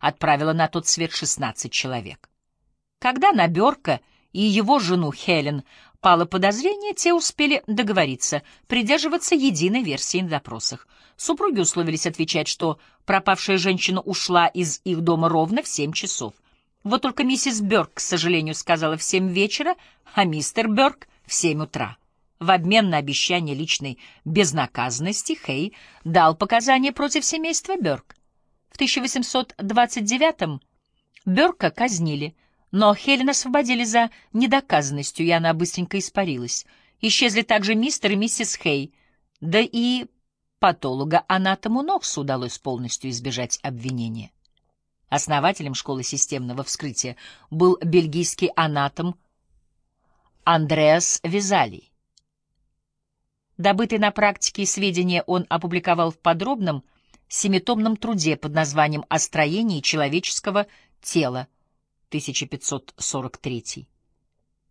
отправила на тот свет 16 человек. Когда на Бёрка и его жену Хелен пало подозрение, те успели договориться, придерживаться единой версии на допросах. Супруги условились отвечать, что пропавшая женщина ушла из их дома ровно в семь часов. Вот только миссис Бёрк, к сожалению, сказала в семь вечера, а мистер Бёрк — в семь утра. В обмен на обещание личной безнаказанности Хей дал показания против семейства Бёрк. В 1829-м Бёрка казнили — но Хелен освободили за недоказанностью, и она быстренько испарилась. Исчезли также мистер и миссис Хей, да и патолога-анатому Ноксу удалось полностью избежать обвинения. Основателем школы системного вскрытия был бельгийский анатом Андреас Визалий. Добытые на практике сведения он опубликовал в подробном семитомном труде под названием «О строении человеческого тела», 1543.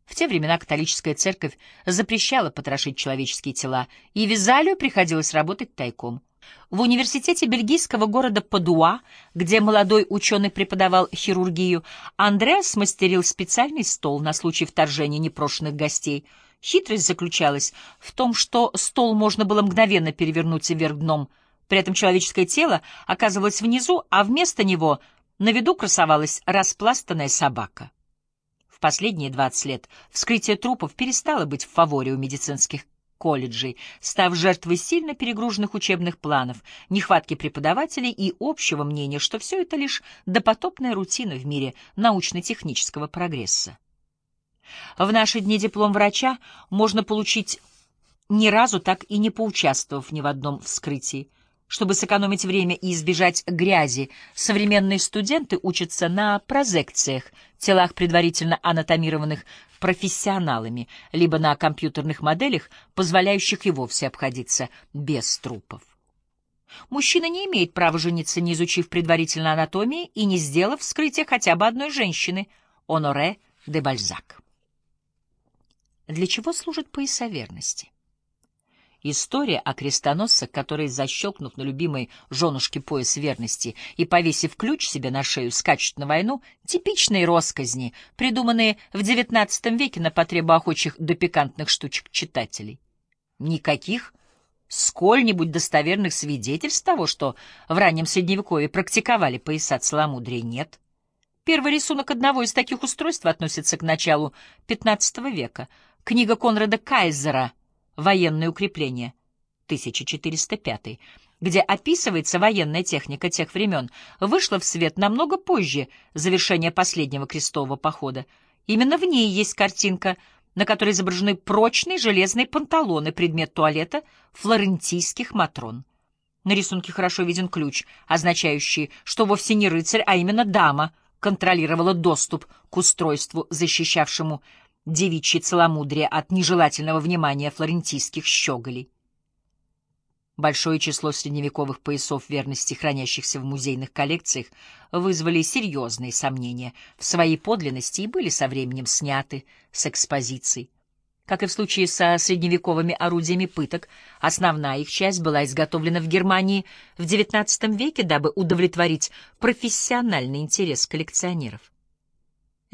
В те времена католическая церковь запрещала потрошить человеческие тела, и Визалию приходилось работать тайком. В университете бельгийского города Падуа, где молодой ученый преподавал хирургию, Андреас смастерил специальный стол на случай вторжения непрошенных гостей. Хитрость заключалась в том, что стол можно было мгновенно перевернуть вверх дном, при этом человеческое тело оказывалось внизу, а вместо него — на виду красовалась распластанная собака. В последние 20 лет вскрытие трупов перестало быть в фаворе у медицинских колледжей, став жертвой сильно перегруженных учебных планов, нехватки преподавателей и общего мнения, что все это лишь допотопная рутина в мире научно-технического прогресса. В наши дни диплом врача можно получить ни разу так и не поучаствовав ни в одном вскрытии. Чтобы сэкономить время и избежать грязи, современные студенты учатся на прозекциях, телах, предварительно анатомированных профессионалами, либо на компьютерных моделях, позволяющих и вовсе обходиться без трупов. Мужчина не имеет права жениться, не изучив предварительно анатомии и не сделав вскрытие хотя бы одной женщины, Оноре де Бальзак. Для чего служит пояса верности? История о крестоносцах, которые, защелкнув на любимой женушке пояс верности и повесив ключ себе на шею, скачут на войну, типичные росказни, придуманные в XIX веке на потребу охочих до пикантных штучек читателей. Никаких сколь-нибудь достоверных свидетельств того, что в раннем Средневековье практиковали пояса целомудрия, нет. Первый рисунок одного из таких устройств относится к началу XV века. Книга Конрада Кайзера — «Военные укрепления» 1405, где описывается военная техника тех времен, вышла в свет намного позже завершения последнего крестового похода. Именно в ней есть картинка, на которой изображены прочные железные панталоны, предмет туалета флорентийских матрон. На рисунке хорошо виден ключ, означающий, что вовсе не рыцарь, а именно дама контролировала доступ к устройству, защищавшему девичье целомудрие от нежелательного внимания флорентийских щеголей. Большое число средневековых поясов верности, хранящихся в музейных коллекциях, вызвали серьезные сомнения в своей подлинности и были со временем сняты с экспозиций. Как и в случае со средневековыми орудиями пыток, основная их часть была изготовлена в Германии в XIX веке, дабы удовлетворить профессиональный интерес коллекционеров.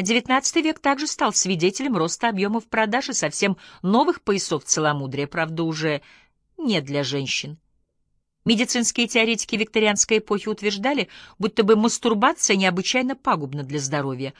XIX век также стал свидетелем роста объемов продажи совсем новых поясов целомудрия, правда, уже не для женщин. Медицинские теоретики викторианской эпохи утверждали, будто бы мастурбация необычайно пагубна для здоровья,